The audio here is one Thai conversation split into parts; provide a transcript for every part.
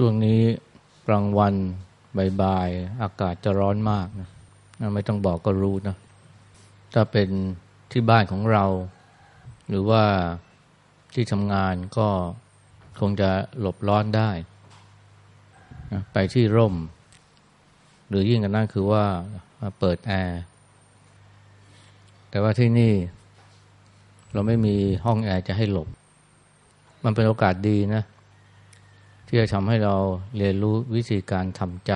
ช่วงนี้กลางวันบ่ายๆอากาศจะร้อนมากนะไม่ต้องบอกก็รู้นะ ถ้าเป็นที่บ้านของเรา หรือว่าที่ทำงานก็คงจะหลบร้อนได้นะไปที่ร่ม หรือยิ่งกันนั้นคือว่าเปิดแอร์ แต่ว่าที่นี่ เราไม่มีห้องแอร์จะให้หลบ มันเป็นโอกาสดีนะ ที่จะทำให้เราเรียนรู้วิธีการทำใจ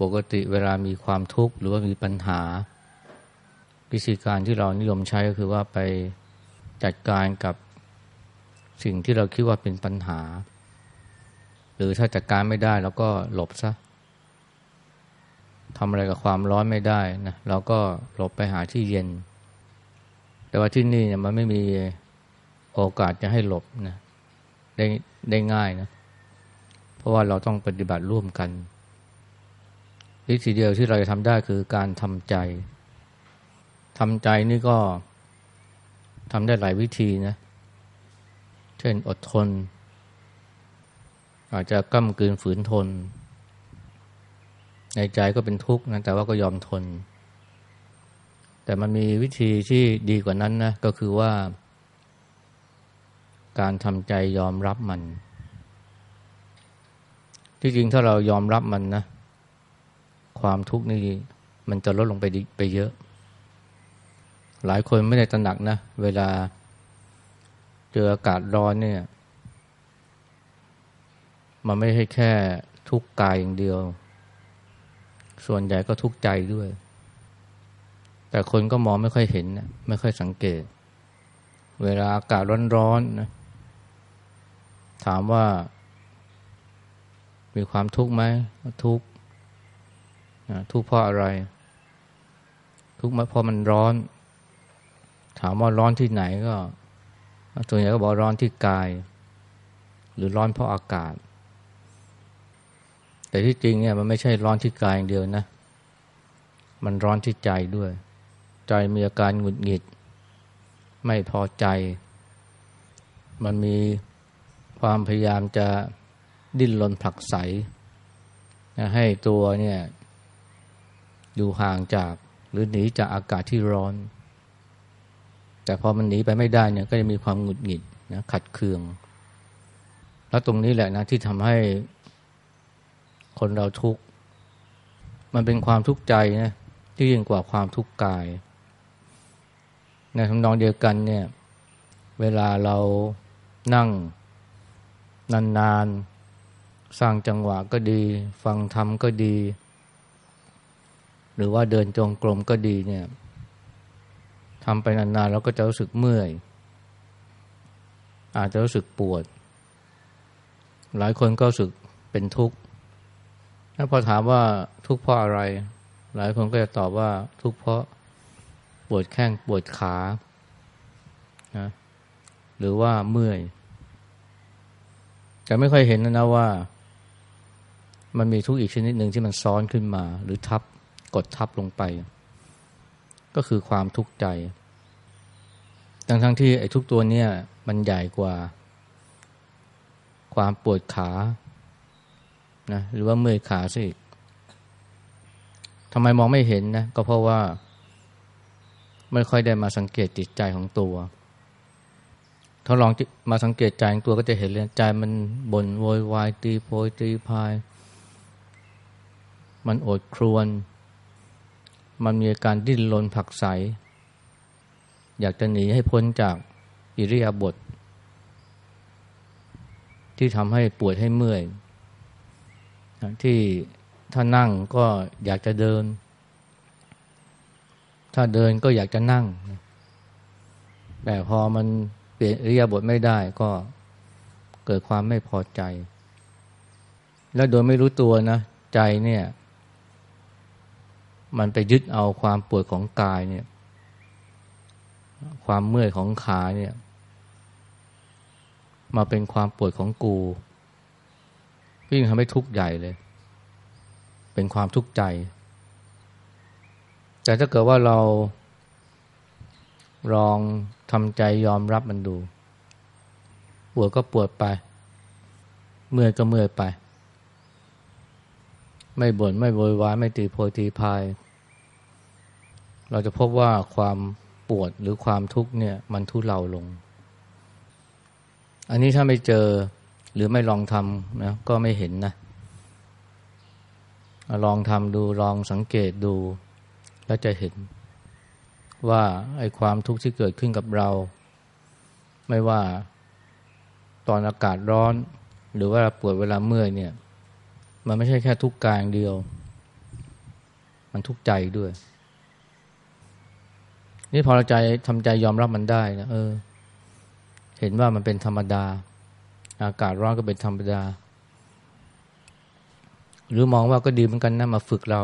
ปกติเวลามีความทุกข์หรือว่ามีปัญหา วิธีการที่เรานิยมใช้ก็คือว่าไปจัดการกับสิ่งที่เราคิดว่าเป็นปัญหา หรือถ้าจัดการไม่ได้เราก็หลบซะทำอะไรกับความร้อนไม่ได้นะเราก็หลบไปหาที่เย็น แต่ว่าที่นี่เนี่ยมันไม่มีโอกาสจะให้หลบนะได้ ได้ง่ายนะ เพราะว่าเราต้องปฏิบัติร่วมกันวิธีเดียวที่เราจะทำได้คือการทำใจทำใจนี่ก็ทำได้หลายวิธีนะ เช่นอดทน อาจจะก้มกืนฝืนทน ในใจก็เป็นทุกข์นะแต่ว่าก็ยอมทน แต่มันมีวิธีที่ดีกว่านั้นนะ ก็คือว่า การทำใจยอมรับมัน ที่จริงถ้าเรายอมรับมันนะ ความทุกข์นี่มันจะลดลงไปไปเยอะ หลายคนไม่ได้ตระหนักนะ เวลาเจออากาศร้อนเนี่ย มันไม่ใช่แค่ทุกข์กายอย่างเดียว ส่วนใหญ่ก็ทุกข์ใจด้วย แต่คนก็มองไม่ค่อยเห็นนะไม่ค่อยสังเกต เวลาอากาศร้อนๆนะ ถามว่า มีความทุกข์ไหมทุกข์ทุกข์เพราะอะไร ทุกข์เพราะมันร้อน ถามว่าร้อนที่ไหนก็ส่วนใหญ่ก็บอกร้อนที่กาย หรือร้อนเพราะอากาศ แต่ที่จริงเนี่ยมันไม่ใช่ร้อนที่กายอย่างเดียวนะ มันร้อนที่ใจด้วย ใจมีอาการหงุดหงิด ไม่พอใจ มันมี ความพยายามจะดิ้นรนผลักไสให้ตัวเนี่ยอยู่ห่างจากหรือหนีจากอากาศที่ร้อน แต่พอมันหนีไปไม่ได้เนี่ยก็จะมีความหงุดหงิดนะขัดเคือง แล้วตรงนี้แหละนะที่ทำให้คนเราทุกข์มันเป็นความทุกข์ใจนะที่ยิ่งกว่าความทุกข์กาย ในทำนองเดียวกันเนี่ย เวลาเรานั่ง นานๆ สร้างจังหวะก็ดี ฟังธรรมก็ดี หรือว่าเดินจงกรมก็ดีเนี่ยทำไปนานๆเราก็จะรู้สึกเมื่อย อาจจะรู้สึกปวด หลายคนก็รู้สึกเป็นทุกข์ถ้าพอถามว่าทุกข์เพราะอะไร หลายคนก็จะตอบว่าทุกข์เพราะปวดแข้งปวดขานะหรือว่าเมื่อย แต่ไม่ค่อยเห็นนะว่า มันมีทุกข์อีกชนิดหนึ่งที่มันซ้อนขึ้นมา หรือทับกดทับลงไป ก็คือความทุกข์ใจ ทั้งทั้งที่ไอ้ทุกตัวเนี่ยมันใหญ่กว่า ความปวดขานะหรือว่าเมื่อยขาสิทำไมมองไม่เห็นนะ ก็เพราะว่า ไม่ค่อยได้มาสังเกตจิตใจของตัว ถ้าลองมาสังเกตใจงตัวก็จะเห็นเลยใจมันบ่นโวยวายตีโพยตีพาย มันโอดครวน มันมีอาการดิ้นรนผักใส อยากจะหนีให้พ้นจากอิริยาบถทที่ทำให้ปวดให้เมื่อย ที่ถ้านั่งก็อยากจะเดิน ถ้าเดินก็อยากจะนั่ง แต่พอมัน เปลี่ยนอริยบถไม่ได้ก็เกิดความไม่พอใจ แล้วโดยไม่รู้ตัวนะใจเนี่ย มันไปยึดเอาความปวดของกายเนี่ย ความเมื่อยของขาเนี่ย มาเป็นความปวดของกูยิ่งทำให้ทุกข์ใหญ่เลย เป็นความทุกข์ใจ แต่ถ้าเกิดว่าเรา ลองทำใจยอมรับมันดู ปวดก็ปวดไป เมื่อยก็เมื่อยไป ไม่บน่นไม่โวยวายไม่ตีโพยตีพาย เราจะพบว่าความปวดหรือความทุกข์เนี่ยมันทุเลาลง อันนี้ถ้าไม่เจอหรือไม่ลองทำนะก็ไม่เห็นนะ ลองทำดูลองสังเกตดูแล้วจะเห็น ว่าไอ้ความทุกข์ที่เกิดขึ้นกับเรา ไม่ว่าตอนอากาศร้อน หรือว่าปวดเวลาเมื่อยเนี่ย มันไม่ใช่แค่ทุกข์กายอย่างเดียว มันทุกข์ใจด้วย นี่พอเราใจทำใจยอมรับมันได้นะเออ เห็นว่ามันเป็นธรรมดา อากาศร้อนก็เป็นธรรมดา หรือมองว่าก็ดีเหมือนกันนะมาฝึกเรา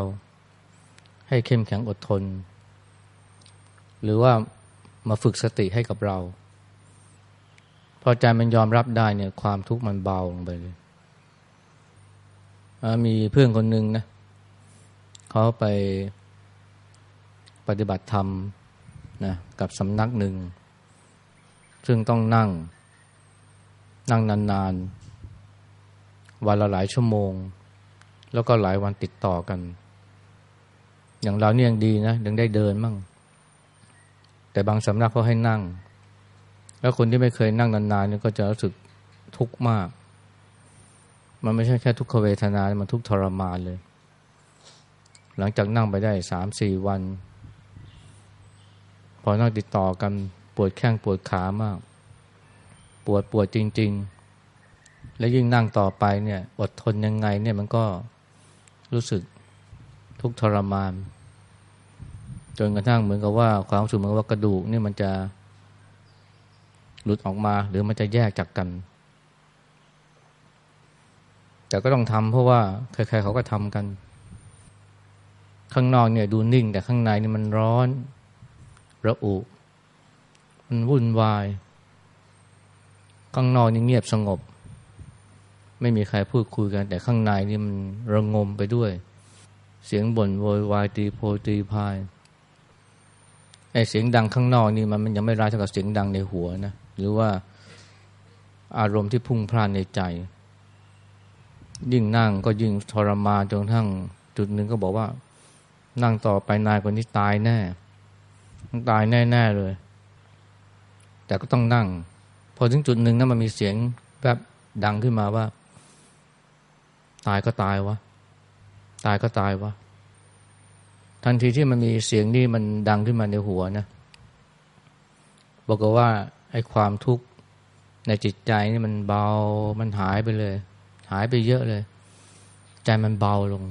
ให้เข้มแข็งอดทน หรือว่ามาฝึกสติให้กับเรา พอใจมันยอมรับได้เนี่ยความทุกข์มันเบาลงไปเลยมีเพื่อนคนหนึ่งนะเขาไปปฏิบัติธรรมนะกับสำนักหนึ่ง ซึ่งต้องนั่ง นั่งนานๆ วันละหลายชั่วโมง แล้วก็หลายวันติดต่อกัน อย่างเราเนี่ยยังดีนะยังได้เดินมั่ง แต่บางสำนักเขาให้นั่ง แล้วคนที่ไม่เคยนั่งนานๆนี่ก็จะรู้สึกทุกข์มาก มันไม่ใช่แค่ทุกขเวทนา มันทุกทรมานเลย หลังจากนั่งไปได้สามสี่วัน พอนั่งติดต่อกันปวดแข้งปวดขามาก ปวดปวดจริง ๆ และยิ่งนั่งต่อไปเนี่ย อดทนยังไงเนี่ยมันก็รู้สึกทุกทรมาน จนกระทั่งเหมือนกับว่าความรู้สึกเหมือนว่ากระดูกนี่มันจะหลุดออกมา หรือมันจะแยกจากกัน แต่ก็ต้องทำเพราะว่าใครๆเขาก็ทำกัน ข้างนอกเนี่ยดูนิ่ง แต่ข้างในนี่มันร้อน ระอุ มันวุ่นวาย ข้างนอกนี่เงียบสงบ ไม่มีใครพูดคุยกัน แต่ข้างในนี่มันระงมไปด้วย เสียงบ่นโวยวายตีโพตีพาย ไอ้เสียงดังข้างนอกนี่มันมันยังไม่ร้ายเท่ากับเสียงดังในหัวนะหรือว่าอารมณ์ที่พุ่งพล่านในใจ ยิ่งนั่งก็ยิ่งทรมานจนทั้งจุดหนึ่งก็บอกว่า นั่งต่อไปนายคนนี้ตายแน่ต้องตายแน่ๆเลย แต่ก็ต้องนั่ง พอถึงจุดหนึ่งนั้นมันมีเสียงแบบดังขึ้นมาว่า ตายก็ตายวะ ตายก็ตายวะ ทันทีที่มันมีเสียงนี้มันดังขึ้นมาในหัวนะบอกว่าไอ้ความทุกข์ในจิตใจนี่มันเบามันหายไปเลย หายไปเยอะเลย ใจมันเบาลง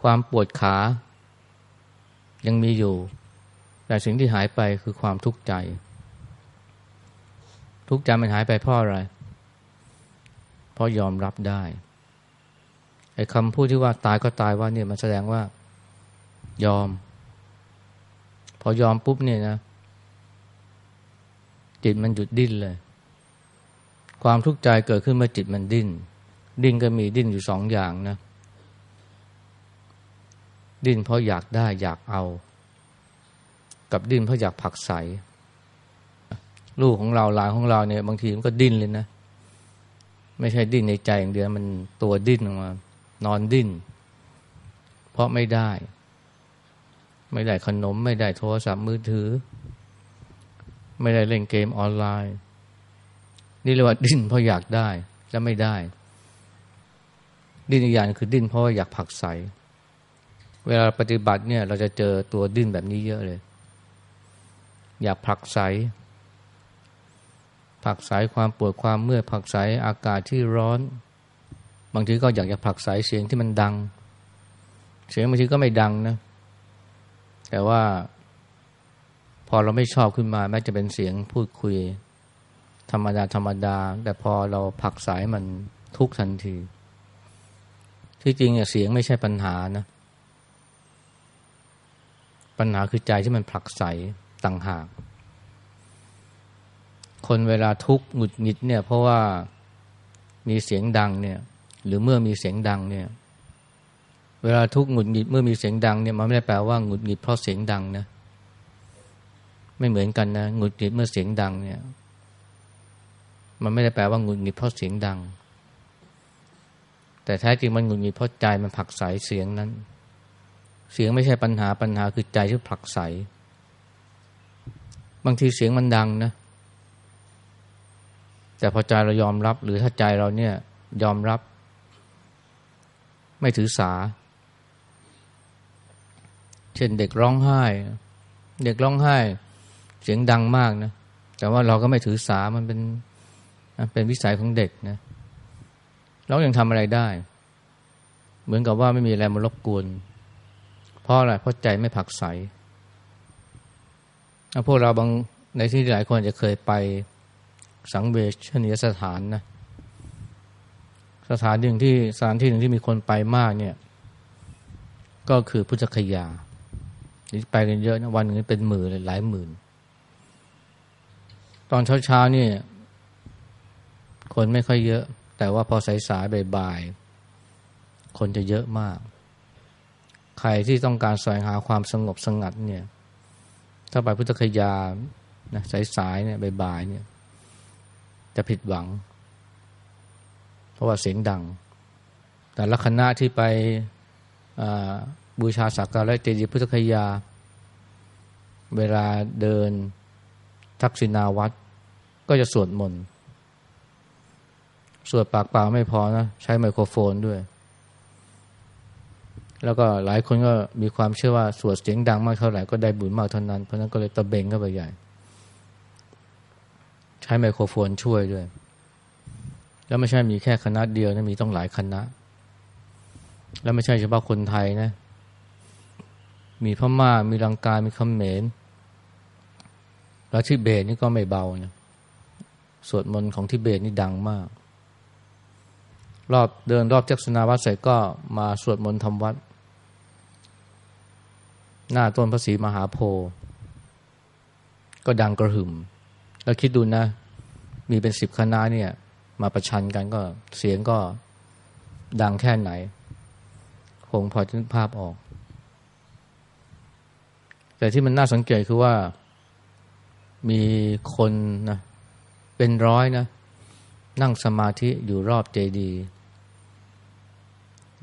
ความปวดขา ยังมีอยู่ แต่สิ่งที่หายไปคือความทุกข์ใจ ทุกข์ใจมันหายไปเพราะอะไร เพราะยอมรับได้ ไอ้คำพูดที่ว่าตายก็ตายว่าเนี่ยมันแสดงว่ายอม พอยอมปุ๊บเนี่ยนะ จิตมันหยุดดิ้นเลย ความทุกข์ใจเกิดขึ้นเมื่อจิตมันดิ้น ดิ้นก็มีดิ้นอยู่สองอย่างนะ ดิ้นเพราะอยากได้อยากเอา กับดิ้นเพราะอยากผักใส ลูกของเราหลานของเราเนี่ย บางทีมันก็ดิ้นเลยนะ ไม่ใช่ดิ้นในใจอย่างเดียวมันตัวดิ้นออกมา นอนดิ้น เพราะไม่ได้ ไม่ได้ขนม ไม่ได้โทรศัพท์มือถือ ไม่ได้เล่นเกมออนไลน์ นี่เรียกว่าดิ้นเพราะอยากได้และไม่ได้ ดิ้นอีกอย่างคือดิ้นเพราะอยากผักใส เวลาปฏิบัติเนี่ย เราจะเจอตัวดิ้นแบบนี้เยอะเลย อยากผักใสผักใสความปวดความเมื่อยผักใสอากาศที่ร้อน บางทีก็อยากจะผลักใสเสียงที่มันดัง เสียงบางทีก็ไม่ดังนะ แต่ว่า พอเราไม่ชอบขึ้นมา แม้จะเป็นเสียงพูดคุย ธรรมดาธรรมดา แต่พอเราผลักสายมันทุกทันที ที่จริงเนี่ยเสียงไม่ใช่ปัญหานะ ปัญหาคือใจที่มันผลักใสต่างหาก คนเวลาทุกข์หงุดหงิดเนี่ย เพราะว่ามีเสียงดังเนี่ย หรือเมื่อมีเสียงดังเนี่ย เวลาทุกข์หงุดหงิดเมื่อมีเสียงดังเนี่ยมันไม่ได้แปลว่าหงุดหงิดเพราะเสียงดังนะ ไม่เหมือนกันนะหงุดหงิดเมื่อเสียงดังเนี่ย มันไม่ได้แปลว่าหงุดหงิดเพราะเสียงดัง แต่แท้จริงมันหงุดหงิดเพราะใจมันผลักไสเสียงนั้น เสียงไม่ใช่ปัญหาปัญหาคือใจที่ผลักไสบางทีเสียงมันดังนะ แต่พอใจเรายอมรับ หรือถ้าใจเราเนี่ยยอมรับ ไม่ถือสา เช่นเด็กร้องไห้ เด็กร้องไห้ เสียงดังมากนะ แต่ว่าเราก็ไม่ถือสา มันเป็นเป็นวิสัยของเด็กนะ เรายังทำอะไรได้ เหมือนกับว่าไม่มีอะไรมารบกวน เพราะอะไร เพราะใจไม่ผักใสพวกเราบางในที่หลายคนจะเคยไปสังเวชนียสถานนะ สถานหนึ่งที่สถานที่หนึ่งที่มีคนไปมากเนี่ย ก็คือพุทธคยาไปกันเยอะนะวันหนึ่งเป็นหมื่นหลายหมื่น ตอนเช้าๆนี่คนไม่ค่อยเยอะ แต่ว่าพอสายๆบ่ายๆคนจะเยอะมาก ใครที่ต้องการแสวงหาความสงบสงัดเนี่ย ถ้าไปพุทธคยานะสายๆเนี่ยบ่ายๆเนี่ย จะผิดหวัง เพราะว่าเสียงดัง แต่ละคณะที่ไปบูชาสักการะเจดีย์พุทธคยา เวลาเดินทักษิณาวัดก็จะสวดมนต์สวดปากเปล่าไม่พอนะ ใช้ไมโครโฟนด้วย แล้วก็หลายคนก็มีความเชื่อว่าสวดเสียงดังมากเท่าไหร่ก็ได้บุญมากเท่านั้น เพราะนั้นก็เลยตะเบงเข้าไปใหญ่ ใช้ไมโครโฟนช่วยด้วย แล้วไม่ใช่มีแค่คณะเดียวนะมีต้องหลายคณะ แล้วไม่ใช่เฉพาะคนไทยนะ มีพม่ามีลังกา มีคำเขมรแล้วทิเบตนี่ก็ไม่เบานะสวดมนต์ของทิเบตนี่ดังมาก รอบเดินรอบจักษนาวัดเสร็จก็มาสวดมนต์ทำวัด หน้าต้นพระศรีมหาโพธิ์ก็ดังกระหึ่ม แล้วคิดดูนะ มีเป็นสิบคณะเนี่ย มาประชันกันก็เสียงก็ดังแค่ไหน คงพอจะนึกภาพออก แต่ที่มันน่าสังเกตคือว่ามีคนนะเป็นร้อยนะ นั่งสมาธิอยู่รอบเจดีย์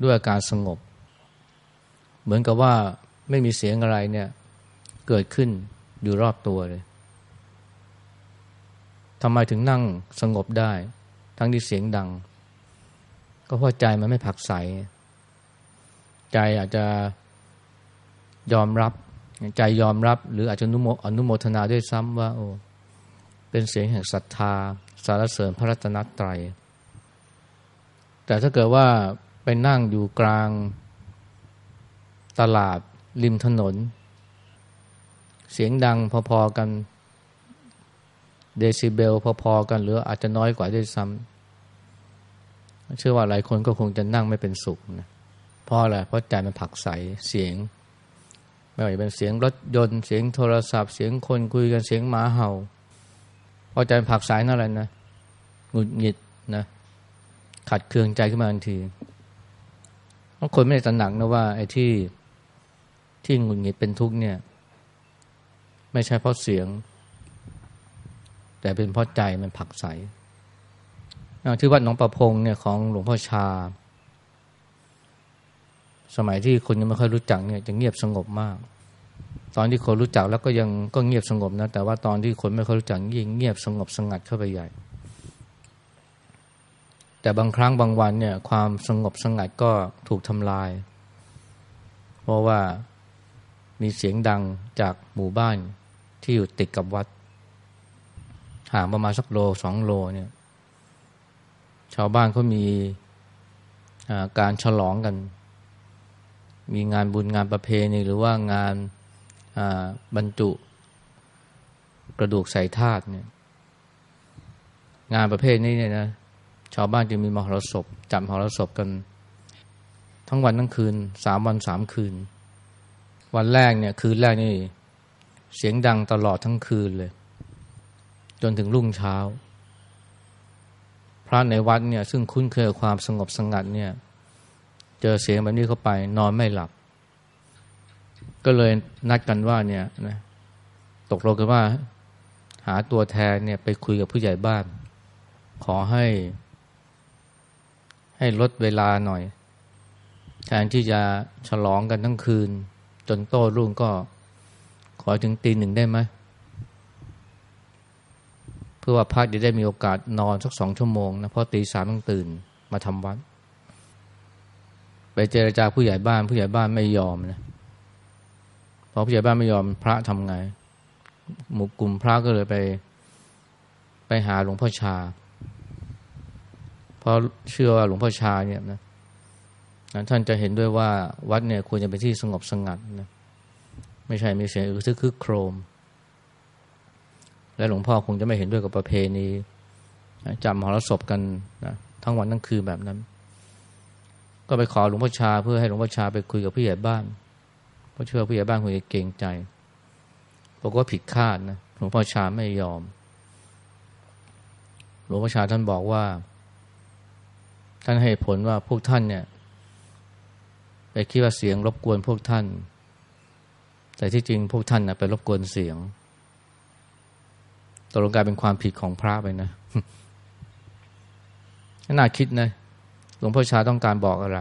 ด้วยอาการสงบ เหมือนกับว่าไม่มีเสียงอะไรเนี่ย เกิดขึ้นอยู่รอบตัวเลยทำไมถึงนั่งสงบได้ ทั้งที่เสียงดัง ก็เพราะใจมันไม่ผักใส ใจอาจจะยอมรับ ใจยอมรับ หรืออาจจะนุโมอนุโมทนาด้วยซ้ำว่า โอ้เป็นเสียงแห่งศรัทธา สารเสริญพระรัตนตรัย แต่ถ้าเกิดว่าไปนั่งอยู่กลางตลาดริมถนน เสียงดังพอๆกัน เดซิเบลพอๆกันหรืออาจจะน้อยกว่าด้วยซ้ำเชื่อว่าหลายคนก็คงจะนั่งไม่เป็นสุขนะเพราะอะไรเพราะใจมันผักใสเสียง ไม่ว่าจะเป็นเสียงรถยนต์เสียงโทรศัพท์ เสียงคนคุยกันเสียงหมาเห่าพอใจผักใสนั่นแหละนะหงุดหงิดนะขัดเคืองใจขึ้นมาทันทีบางคนไม่ได้ตระหนักนะว่าไอ้ที่ที่หงุนงิดเป็นทุกข์เนี่ย ไม่ใช่เพราะเสียง แต่เป็นเพราะใจมันผักใสที่วัดหนองประพงเนี่ยของหลวงพ่อชา สมัยที่คนยังไม่ค่อยรู้จักเนี่ยจะเงียบสงบมาก ตอนที่คนรู้จักแล้วก็ยังก็เงียบสงบนะแต่ว่าตอนที่คนไม่ค่อยรู้จักยิ่งเงียบสงบสงัดเข้าไปใหญ่ แต่บางครั้งบางวันเนี่ยความสงบสงัดก็ถูกทำลาย เพราะว่ามีเสียงดังจากหมู่บ้านที่อยู่ติดกับวัด ห่างประมาณสักโลสองโลเนี่ย ชาวบ้านเขามีการฉลองกัน มีงานบุญงานประเพณีหรือว่างานบรรจุ กระดูกใส่ธาตุเนี่ยงานประเภทนี้เนี่ยนะชาวบ้านจึงมีมหรสพจัดมหรสพกัน ทั้งวันทั้งคืนสามวันสามคืน วันแรกเนี่ย คืนแรกนี่ เสียงดังตลอดทั้งคืนเลย จนถึงรุ่งเช้า พระในวัดเนี่ยซึ่งคุ้นเคยความสงบสงัดเนี่ย เจอเสียงแบบนี้เข้าไป นอนไม่หลับ ก็เลยนัดกันว่าเนี่ยนะตกลงกันว่า หาตัวแทนเนี่ยไปคุยกับผู้ใหญ่บ้าน ขอให้ ให้ลดเวลาหน่อย แทนที่จะฉลองกันทั้งคืน จนโต้รุ่งก็ขอถึงตีหนึ่งได้ไหมเพื่อว่าพระจะได้มีโอกาสนอนสักสองชั่วโมงนะเพราะตีสามต้องตื่นมาทำวัดไปเจรจาผู้ใหญ่บ้าน ผู้ใหญ่บ้านไม่ยอมนะพอผู้ใหญ่บ้านไม่ยอมพระทำไงหมู่กลุ่มพระก็เลยไป ไปหาหลวงพ่อชาเพราะเชื่อว่าหลวงพ่อชาเนี่ยนะท่านจะเห็นด้วยว่าวัดเนี่ยควรจะเป็นที่สงบสงัดนะไม่ใช่มีเสียงอึกทึกคึกโครม และหลวงพ่อคงจะไม่เห็นด้วยกับประเพณีจำมหรสพกันนะทั้งวันทั้งคืนแบบนั้น ก็ไปขอหลวงพ่อชา เพื่อให้หลวงพ่อชาไปคุยกับผู้ใหญ่บ้านเพราะเชื่อผู้ใหญ่บ้านคงจะเกรงใจบอกว่าผิดคาดนะหลวงพ่อชาไม่ยอม หลวงพ่อชาท่านบอกว่า ท่านให้ผลว่าพวกท่านเนี่ย ไปคิดว่าเสียงรบกวนพวกท่าน แต่ที่จริงพวกท่านนะไปรบกวนเสียง ตกลงกลายเป็นความผิดของพระไปนะน่าคิดนะหลวงพ่อชาต้องการบอกอะไร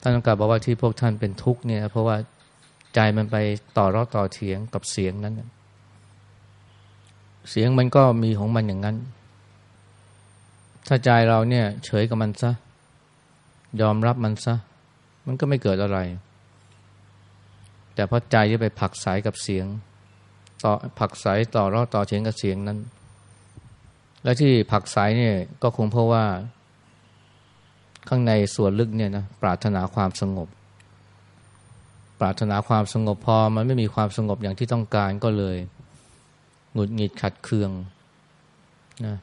ท่านต้องการบอกว่าที่พวกท่านเป็นทุกข์เนี่ย เพราะว่าใจมันไปต่อรอต่อเถียงกับเสียงนั้น เสียงมันก็มีของมันอย่างนั้น ถ้าใจเราเนี่ย เฉยกับมันซะ ยอมรับมันซะ มันก็ไม่เกิดอะไร แต่เพราะใจที่ไปผักสายกับเสียง ต่อผักสายต่อรอต่อเถียงกับเสียงนั้น และที่ผักสายเนี่ยก็คงเพราะว่า ข้างในส่วนลึกเนี่ยนะปรารถนาความสงบ ปรารถนาความสงบพอมันไม่มีความสงบอย่างที่ต้องการก็เลยหงุดหงิดขัดเคืองนะ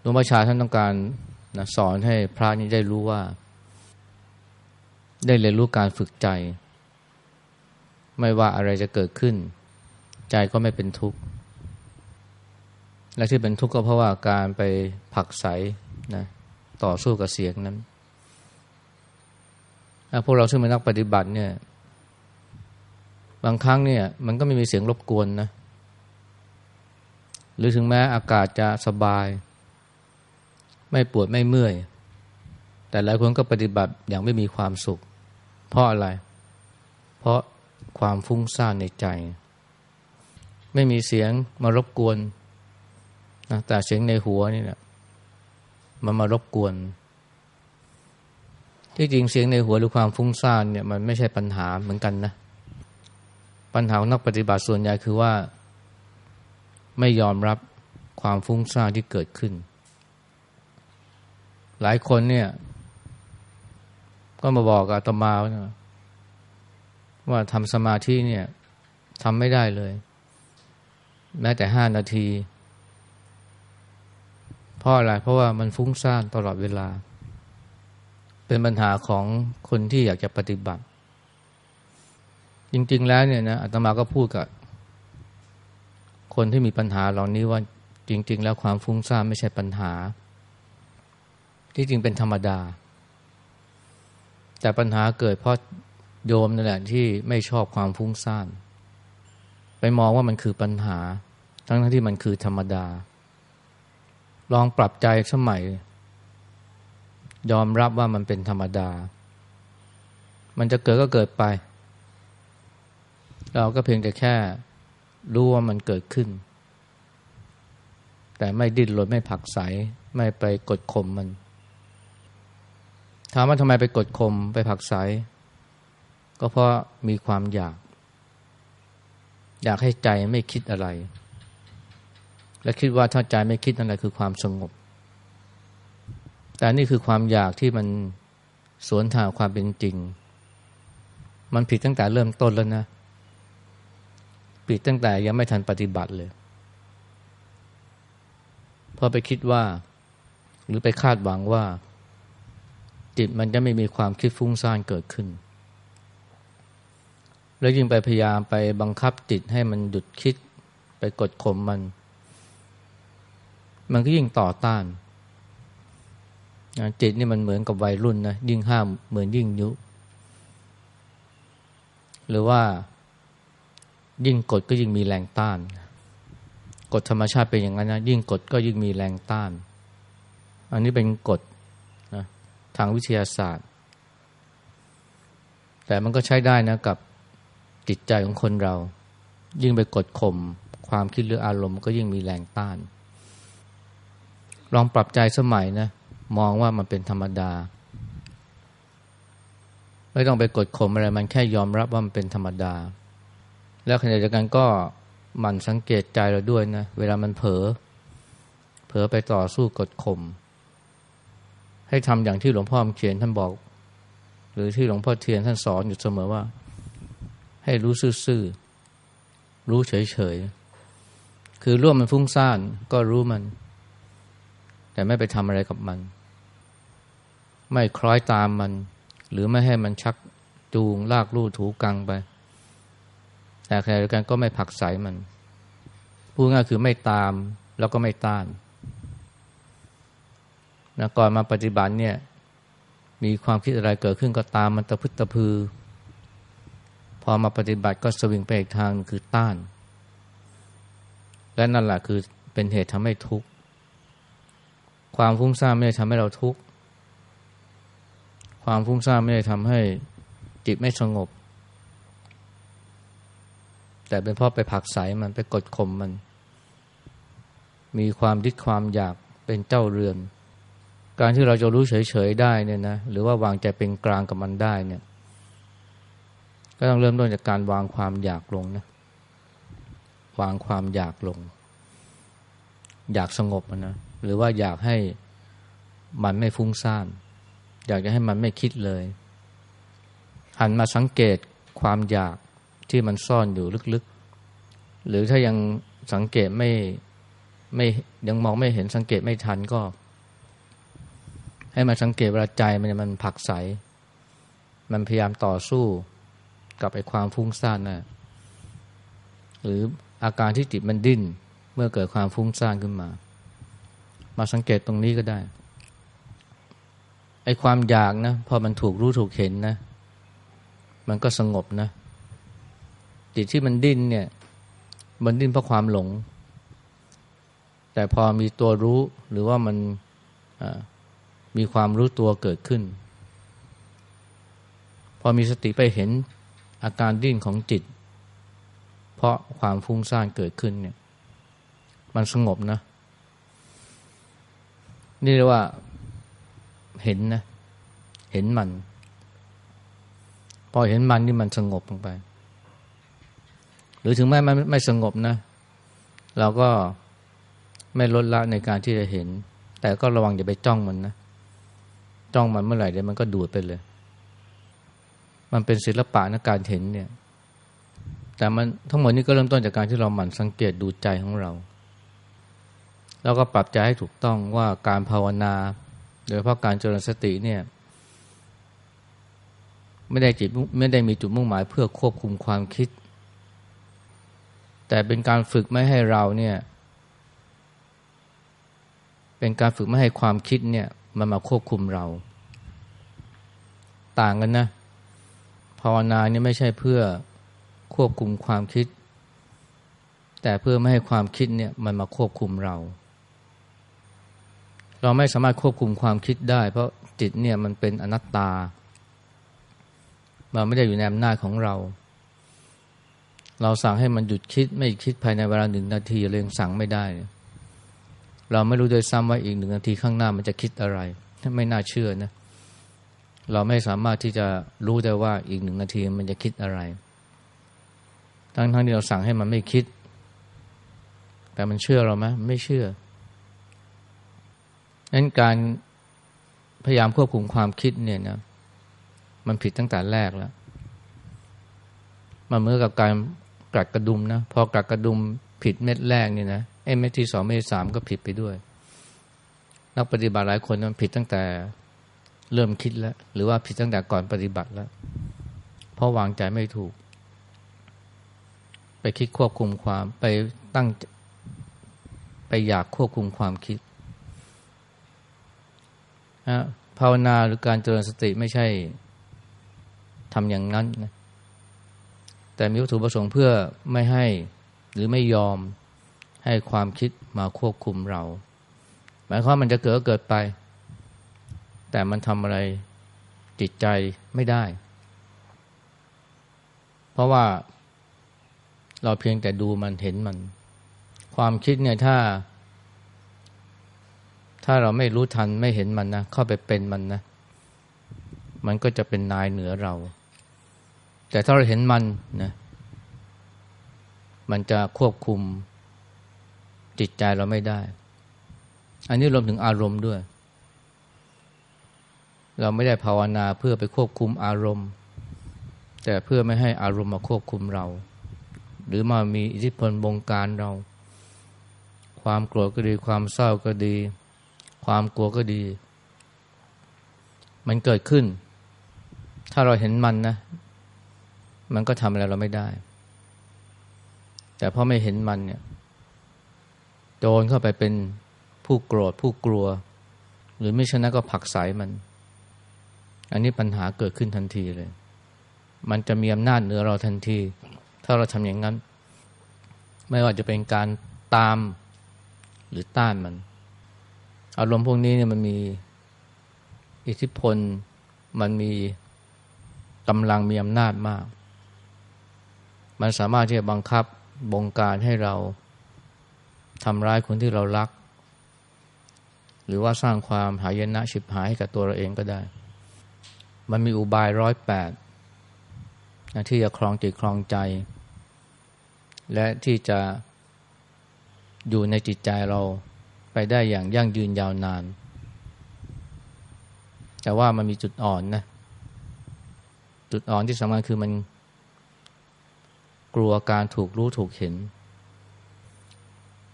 หลวงพ่อชาท่านต้องการนะสอนให้พระนี้ได้รู้ว่า ได้เรียนรู้การฝึกใจ ไม่ว่าอะไรจะเกิดขึ้น ใจก็ไม่เป็นทุกข์ และที่เป็นทุกข์ก็เพราะว่าการไปผักใสนะต่อสู้กับเสียงนั้นพวกเราซึ่งเป็นนักปฏิบัติเนี่ย บางครั้งเนี่ย มันก็ไม่มีเสียงรบกวนนะ หรือถึงแม้อากาศจะสบาย ไม่ปวดไม่เมื่อย แต่หลายคนก็ปฏิบัติอย่างไม่มีความสุข เพราะอะไร เพราะความฟุ้งซ่านในใจ ไม่มีเสียงมารบกวนนะแต่เสียงในหัวนี่แหละมันมารบกวน ที่จริงเสียงในหัวหรือความฟุ้งซ่านเนี่ยมันไม่ใช่ปัญหาเหมือนกันนะ ปัญหาของนักปฏิบัติส่วนใหญ่คือว่า ไม่ยอมรับความฟุ้งซ่านที่เกิดขึ้น หลายคนเนี่ย ก็มาบอกอาตมาว่าทำสมาธิเนี่ยทำไม่ได้เลย แม้แต่ห้านาทีเพราะอะไรเพราะว่ามันฟุ้งซ่านตลอดเวลา เป็นปัญหาของคนที่อยากจะปฏิบัติ จริง ๆ แล้วเนี่ยนะอาตมาก็พูดกับคนที่มีปัญหาเหล่านี้ว่าจริง ๆ แล้วความฟุ้งซ่านไม่ใช่ปัญหา ที่จริงเป็นธรรมดา แต่ปัญหาเกิดเพราะโยมนั่นแหละที่ไม่ชอบความฟุ้งซ่าน ไปมองว่ามันคือปัญหา ทั้งที่มันคือธรรมดา ลองปรับใจสมัย ยอมรับว่ามันเป็นธรรมดา มันจะเกิดก็เกิดไป เราก็เพียงแต่แค่รู้ว่ามันเกิดขึ้น แต่ไม่ดิ้นรนไม่ผักใส ไม่ไปกดข่มมัน ถามว่าทำไมไปกดข่มไปผักใส ก็เพราะมีความอยาก อยากให้ใจไม่คิดอะไร และคิดว่าถ้าใจไม่คิดอะไรคือความสงบ แต่นี่คือความอยากที่มันสวนทางความเป็นจริง มันผิดตั้งแต่เริ่มต้นแล้วนะ ผิดตั้งแต่ยังไม่ทันปฏิบัติเลย พอไปคิดว่า หรือไปคาดหวังว่า จิตมันจะไม่มีความคิดฟุ้งซ่านเกิดขึ้น แล้วยิ่งไปพยายามไปบังคับจิตให้มันหยุดคิดไปกดข่มมัน มันก็ยิ่งต่อต้านจิตนี่มันเหมือนกับวัยรุ่นนะยิ่งห้ามเหมือนยิ่งยุ หรือว่า ยิ่งกดก็ยิ่งมีแรงต้าน กฎธรรมชาติเป็นอย่างนั้นนะยิ่งกดก็ยิ่งมีแรงต้าน อันนี้เป็นกฎนะทางวิทยาศาสตร์ แต่มันก็ใช้ได้นะกับจิตใจของคนเรา ยิ่งไปกดข่มความคิดหรืออารมณ์ก็ยิ่งมีแรงต้าน ลองปรับใจสมัยนะมองว่ามันเป็นธรรมดา ไม่ต้องไปกดข่มอะไรมันแค่ยอมรับว่ามันเป็นธรรมดา แล้วขณะเดียวกันก็หมั่นสังเกตใจเราด้วยนะเวลามันเผลอเผลอไปต่อสู้กดข่มให้ทำอย่างที่หลวงพ่อเขียนท่านบอก หรือที่หลวงพ่อเทียนท่านสอนอยู่เสมอว่า ให้รู้ซื่อๆรู้เฉยๆคือร่วมมันฟุ้งซ่านก็รู้มัน แต่ไม่ไปทำอะไรกับมัน ไม่คล้อยตามมัน หรือไม่ให้มันชักจูงลากลู่ถูกังไป แต่ขณะเดียวกันก็ไม่ผักใสมันพูดง่ายคือไม่ตามแล้วก็ไม่ต้านนะก่อนมาปฏิบัติเนี่ย มีความคิดอะไรเกิดขึ้นก็ตามมันตะพึตะพือ พอมาปฏิบัติก็สวิงไปอีกทางคือต้าน และนั่นแหละคือเป็นเหตุทำให้ทุกข์ ความฟุ้งซ่านไม่ได้ทำให้เราทุกข์ ความฟุ้งซ่านไม่ได้ทำให้จิตไม่สงบ แต่เป็นเพราะไปผักใสมันไปกดข่มมัน มีความดิดความอยากเป็นเจ้าเรือน การที่เราจะรู้เฉยๆได้เนี่ยนะหรือว่าวางใจเป็นกลางกับมันได้เนี่ย ก็ต้องเริ่มต้นจากการวางความอยากลงนะวางความอยากลง อยากสงบนะ หรือว่าอยากให้มันไม่ฟุ้งซ่าน อยากจะให้มันไม่คิดเลย หันมาสังเกตความอยากที่มันซ่อนอยู่ลึกๆ หรือถ้ายังสังเกตไม่ไม่ยังมองไม่เห็นสังเกตไม่ทันก็ ให้มันสังเกตเวลาใจมันมันผักใส มันพยายามต่อสู้กับไอ้ความฟุ้งซ่านนะ่ะหรืออาการที่จิตมันดิ้นเมื่อเกิดความฟุ้งซ่านขึ้นมา มาสังเกตตรงนี้ก็ได้ไอ้ความอยากนะพอมันถูกรู้ถูกเห็นนะ มันก็สงบนะจิตที่มันดิ้นเนี่ย มันดิ้นเพราะความหลง แต่พอมีตัวรู้หรือว่ามันมีความรู้ตัวเกิดขึ้น พอมีสติไปเห็นอาการดิ้นของจิต เพราะความฟุ้งซ่านเกิดขึ้นเนี่ย มันสงบนะ นี่เรียกว่าเห็นนะ เห็นมัน พอเห็นมันนี่มันสงบลงไป หรือถึงแม้มันไม่สงบนะ เราก็ไม่ลดละในการที่จะเห็น แต่ก็ระวังอย่าไปจ้องมันนะ จ้องมันเมื่อไหร่เดี๋ยวมันก็ดูดไปเลย มันเป็นศิลปะนะการเห็นเนี่ย แต่มันทั้งหมดนี้ก็เริ่มต้นจากการที่เราหมั่นสังเกตดูใจของเรา แล้วก็ปรับใจให้ถูกต้องว่าการภาวนา โดยเฉพาะการเจริญสติเนี่ยไม่ได้จิตไม่ได้มีจุดมุ่งหมายเพื่อควบคุมความคิด แต่เป็นการฝึกไม่ให้เราเนี่ยเป็นการฝึกไม่ให้ความคิดเนี่ยมันมาควบคุมเรา ต่างกันนะภาวนาเนี่ยไม่ใช่เพื่อควบคุมความคิด แต่เพื่อไม่ให้ความคิดเนี่ยมันมาควบคุมเรา เราไม่สามารถควบคุมความคิดได้ เพราะจิตเนี่ยมันเป็นอนัตตา มันไม่ได้อยู่ในอำนาจของเรา เราสั่งให้มันหยุดคิดไม่คิดภายในเวลาหนึ่งนาทีเรายังสั่งไม่ได้ เราไม่รู้โดยซ้ำว่าอีกหนึ่งนาทีข้างหน้ามันจะคิดอะไร ไม่น่าเชื่อนะเราไม่สามารถที่จะรู้ได้ว่าอีกหนึ่งนาทีมันจะคิดอะไร ทั้งทั้งที่เราสั่งให้มันไม่คิด แต่มันเชื่อเราไหมไม่เชื่อ นั้นการพยายามควบคุมความคิดเนี่ยนะมันผิดตั้งแต่แรกแล้ว มันเหมือนกับการกัดกระดุมนะพอกัดกระดุมผิดเม็ดแรกนี่นะไอ้เม็ดที่สองเม็ดสามก็ผิดไปด้วย นักปฏิบัติหลายคนมันผิดตั้งแต่เริ่มคิดแล้ว หรือว่าผิดตั้งแต่ก่อนปฏิบัติแล้วเพราะวางใจไม่ถูก ไปคิดควบคุมความไปตั้ง ไปอยากควบคุมความคิด ภาวนาหรือการเจริญสติไม่ใช่ทำอย่างนั้นนะแต่มีวัตถุประสงค์เพื่อไม่ให้หรือไม่ยอมให้ความคิดมาควบคุมเรา หมายความมันจะเกิดก็เกิดไป แต่มันทำอะไรจิตใจไม่ได้ เพราะว่าเราเพียงแต่ดูมันเห็นมัน ความคิดเนี่ยถ้า ถ้าเราไม่รู้ทันไม่เห็นมันนะเข้าไปเป็นมันนะ มันก็จะเป็นนายเหนือเรา แต่ถ้าเราเห็นมันนะมันจะควบคุมจิตใจเราไม่ได้ อันนี้รวมถึงอารมณ์ด้วย เราไม่ได้ภาวนาเพื่อไปควบคุมอารมณ์ แต่เพื่อไม่ให้อารมณ์มาควบคุมเรา หรือมามีอิทธิพลบงการเรา ความโกรธก็ดีความเศร้าก็ดี ความกลัวก็ดี มันเกิดขึ้น ถ้าเราเห็นมันนะ มันก็ทำอะไรเราไม่ได้ แต่พอไม่เห็นมันเนี่ยโจรเข้าไปเป็นผู้โกรธผู้กลัว หรือไม่ชนะก็ผักสายมัน อันนี้ปัญหาเกิดขึ้นทันทีเลย มันจะมีอำนาจเหนือเราทันที ถ้าเราทำอย่างนั้น ไม่ว่าจะเป็นการตามหรือต้านมัน อารมณ์พวกนี้เนี่ยมันมีอิทธิพล มันมีกำลังมีอำนาจมาก มันสามารถที่จะบังคับ บงการให้เราทำร้ายคนที่เรารัก หรือว่าสร้างความหายนะฉิบหายให้กับตัวเราเองก็ได้ มันมีอุบายร้อยแปดที่จะครองจิตครองใจ และที่จะอยู่ในจิตใจเรา ไปได้อย่างยั่งยืนยาวนาน แต่ว่ามันมีจุดอ่อนนะ จุดอ่อนที่สำคัญคือมัน กลัวการถูกรู้ถูกเห็น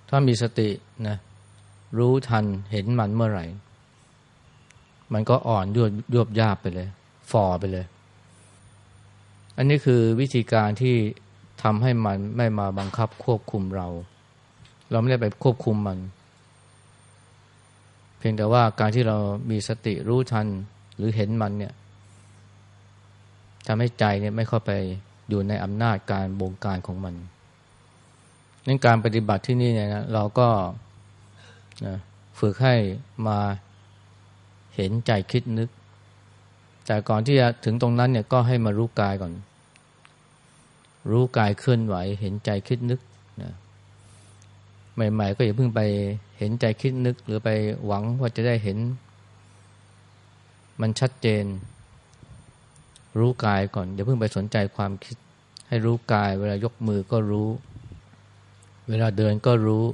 ถ้ามีสตินะรู้ทันเห็นมันเมื่อไหร่ มันก็อ่อนยวบยวบยาบไปเลยฟอไปเลย อันนี้คือวิธีการที่ทำให้มันไม่มาบังคับควบคุมเรา เราไม่ได้ไปควบคุมมัน พียงแต่ว่าการที่เรามีสติรู้ทันหรือเห็นมันเนี่ยทำให้ใจเนี่ยไม่เข้าไปอยู่ในอำนาจการบงการของมันนั้นการปฏิบัติที่นี่เนี่ยนะเราก็นะฝึกให้มาเห็นใจคิดนึก แต่ก่อนที่จะถึงตรงนั้นเนี่ยก็ให้มารู้กายก่อน รู้กายเคลื่อนไหว เห็นใจคิดนึกนะใหม่ ๆ ก็อย่าเพิ่งไป เห็นใจคิดนึกหรือไปหวังว่าจะได้เห็น มันชัดเจน รู้กายก่อนอย่าเพิ่งไปสนใจความคิด ให้รู้กาย เวลายกมือก็รู้ เวลาเดินก็รู้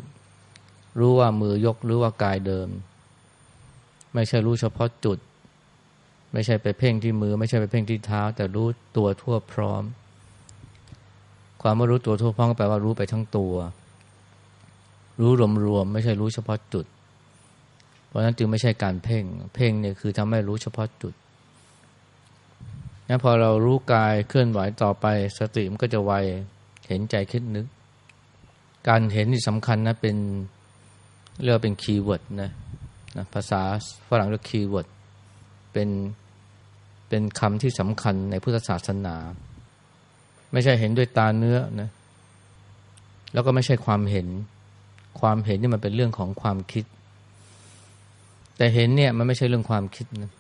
รู้ว่ามือยกหรือว่ากายเดิม ไม่ใช่รู้เฉพาะจุด ไม่ใช่ไปเพ่งที่มือ ไม่ใช่ไปเพ่งที่เท้า แต่รู้ตัวทั่วพร้อม ความว่ารู้ตัวทั่วพร้อมแปลว่ารู้ไปทั้งตัว รู้รวมๆไม่ใช่รู้เฉพาะจุด เพราะนั้นจึงไม่ใช่การเพ่ง เพ่งเนี่ยคือทำให้รู้เฉพาะจุดงั้นพอเรารู้กายเคลื่อนไหวต่อไป สติมันก็จะไวเห็นใจคิดนึก การเห็นที่สำคัญนะเป็นเรียกว่าเป็นคีย์เวิร์ดนะนะภาษาฝรั่งเรียก keyword เป็นเป็นคำที่สำคัญในพุทธศาสนา ไม่ใช่เห็นด้วยตาเนื้อนะแล้วก็ไม่ใช่ความเห็น ความเห็นนี่มันเป็นเรื่องของความคิด แต่เห็นเนี่ยมันไม่ใช่เรื่องความคิดนะ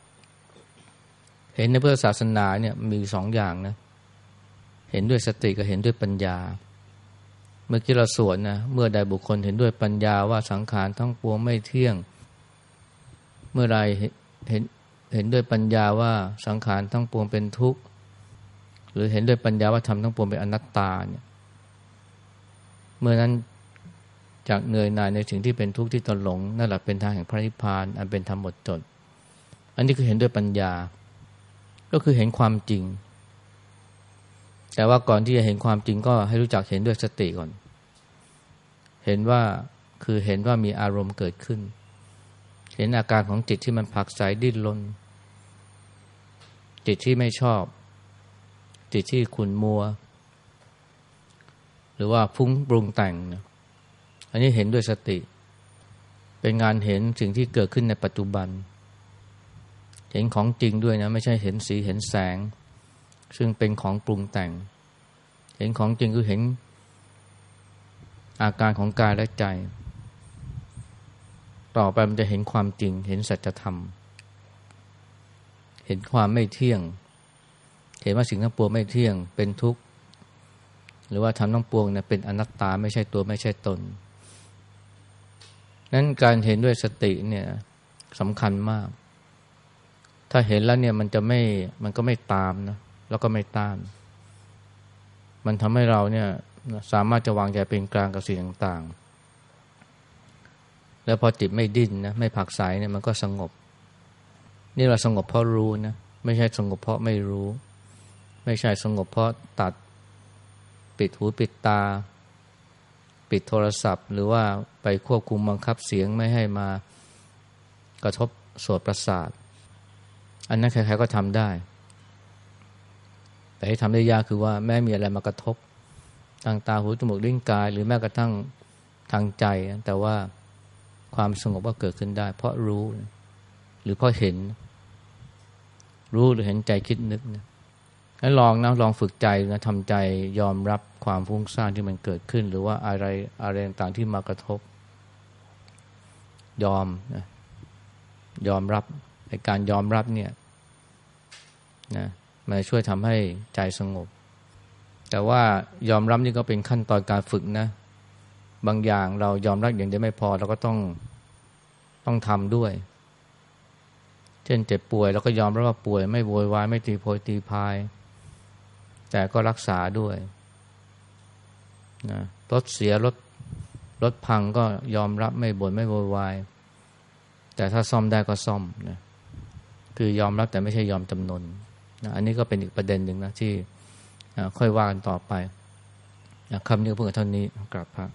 เห็นในพุทธศาสนาเนี่ยมีสองอย่างนะ เห็นด้วยสติกับเห็นด้วยปัญญา เมื่อกี้เราสวดนะเมื่อใดบุคคลเห็นด้วยปัญญาว่าสังขารทั้งปวงไม่เที่ยง เมื่อไรเห็นเห็นด้วยปัญญาว่าสังขารทั้งปวงเป็นทุกข์ หรือเห็นด้วยปัญญาว่าธรรมทั้งปวงเป็นอนัตตาเนี่ยเมื่อนั้น จากเหนื่อยหน่ายในสิ่งที่เป็นทุกข์ที่ตนหลงนั่นแหละเป็นทางแห่งพระนิพพานอันเป็นธรรมหมดจด อันนี้คือเห็นด้วยปัญญา ก็คือเห็นความจริง แต่ว่าก่อนที่จะเห็นความจริงก็ให้รู้จักเห็นด้วยสติก่อน เห็นว่าคือเห็นว่ามีอารมณ์เกิดขึ้น เห็นอาการของจิตที่มันผักใสดิ้นรนจิตที่ไม่ชอบ จิตที่ขุนมัว หรือว่าฟุ้งปรุงแต่ง อันนี้เห็นด้วยสติ เป็นงานเห็นสิ่งที่เกิดขึ้นในปัจจุบัน เห็นของจริงด้วยนะ ไม่ใช่เห็นสีเห็นแสง ซึ่งเป็นของปรุงแต่ง เห็นของจริงคือเห็น อาการของกายและใจ ต่อไปมันจะเห็นความจริง เห็นสัจธรรม เห็นความไม่เที่ยง เห็นว่าสิ่งทั้งปวงไม่เที่ยงเป็นทุกข์หรือว่าทำทั้งปวงเนี่ยเป็นอนัตตาไม่ใช่ตัวไม่ใช่ตน นั้นการเห็นด้วยสติเนี่ยสำคัญมาก ถ้าเห็นแล้วเนี่ยมันจะไม่มันก็ไม่ตามนะแล้วก็ไม่ต้าน มันทำให้เราเนี่ยสามารถจะวางใจเป็นกลางกับสิ่งต่างๆ แล้วพอจิตไม่ดิ้นนะไม่ผักใสเนี่ยมันก็สงบ นี่เราสงบเพราะรู้นะไม่ใช่สงบเพราะไม่รู้ ไม่ใช่สงบเพราะตัด ปิดหูปิดตา ปิดโทรศัพท์ หรือว่า ควบคุมบังคับเสียงไม่ให้มากระทบสวดประสาท อันนั้นใครๆก็ทำได้ แต่ที่ทำได้ยากคือว่าแม้มีอะไรมากระทบทางตาหูจมูกลิ้นกาย หรือแม้กระทั่งทางใจ แต่ว่าความสงบก็เกิดขึ้นได้ เพราะรู้หรือเพราะเห็น รู้หรือเห็นใจคิดนึกนะงั้นลองนะลองฝึกใจนะทำใจยอมรับความฟุ้งซ่านที่มันเกิดขึ้น หรือว่าอะไรอะไรต่างๆที่มากระทบ ยอมนะยอมรับในการยอมรับเนี่ยนะมันช่วยทำให้ใจสงบ แต่ว่ายอมรับนี่ก็เป็นขั้นตอนการฝึกนะ บางอย่างเรายอมรับอย่างเดียวไม่พอเราก็ต้องต้องทำด้วย เช่นเจ็บป่วยเราก็ยอมรับว่าป่วย ไม่โวยวายไม่ตีโพยตีพาย แต่ก็รักษาด้วยนะรถเสียรถ รถพังก็ยอมรับไม่บ่นไม่โวยวาย แต่ถ้าซ่อมได้ก็ซ่อมนะคือยอมรับแต่ไม่ใช่ยอมจำนนนะอันนี้ก็เป็นอีกประเด็นหนึ่งนะที่ค่อยว่ากันต่อไปนะคำนี้เพื่อเท่านี้กลับพระ